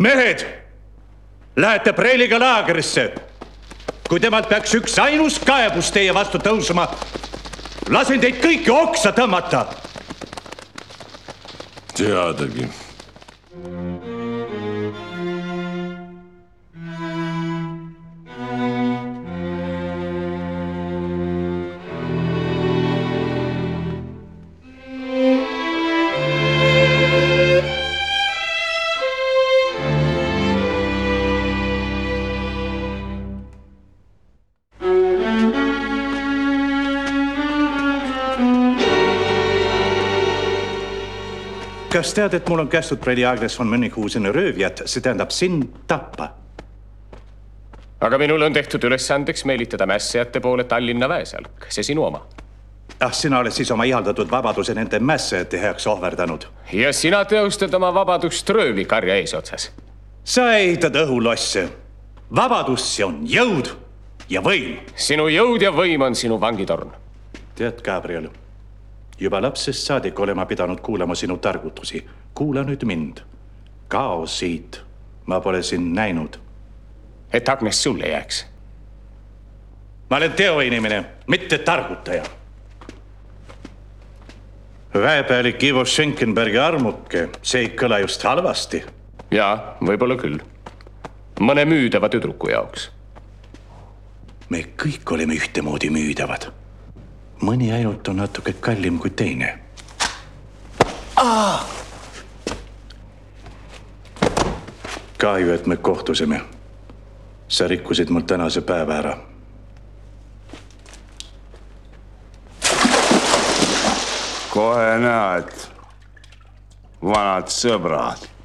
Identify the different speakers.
Speaker 1: mehed, lähete Preiliga laagrisse. kui temalt peaks üks ainus kaebus teie vastu tõusma, lasen teid kõiki oksa tõmmata.
Speaker 2: teadagi
Speaker 1: kas tead, et mul on kästud Preili Agnes von Münchhauseni röövijat, see tähendab sind tappa?
Speaker 3: aga minul on tehtud ülesandeks meelitada mässajate poole Tallinna väesalk, see sinu oma.
Speaker 1: ah, sina oled siis oma ihaldatud vabaduse nende mässajate heaks ohverdanud.
Speaker 3: ja sina teostad oma vabadust röövlikarja eesotsas.
Speaker 1: sa ehitad õhulosse. vabadus, see on jõud ja võim.
Speaker 3: sinu jõud ja võim on sinu vangitorn.
Speaker 1: tead, Gabriel juba lapsest saadik olen ma pidanud kuulama sinu targutusi. kuula nüüd mind. kao siit. ma pole sind näinud.
Speaker 3: et Agnes sulle jääks.
Speaker 1: ma olen teoinimene, mitte targutaja. väepealik Ivo Schenkenbergi armuke, see ei kõla just halvasti.
Speaker 3: jaa, võib-olla küll. mõne müüdava tüdruku jaoks.
Speaker 1: me kõik oleme ühtemoodi müüdavad mõni ainult on natuke kallim kui teine. kahju, et me kohtusime. sa rikkusid mul tänase päeva ära.
Speaker 2: kohe näed, vanad sõbrad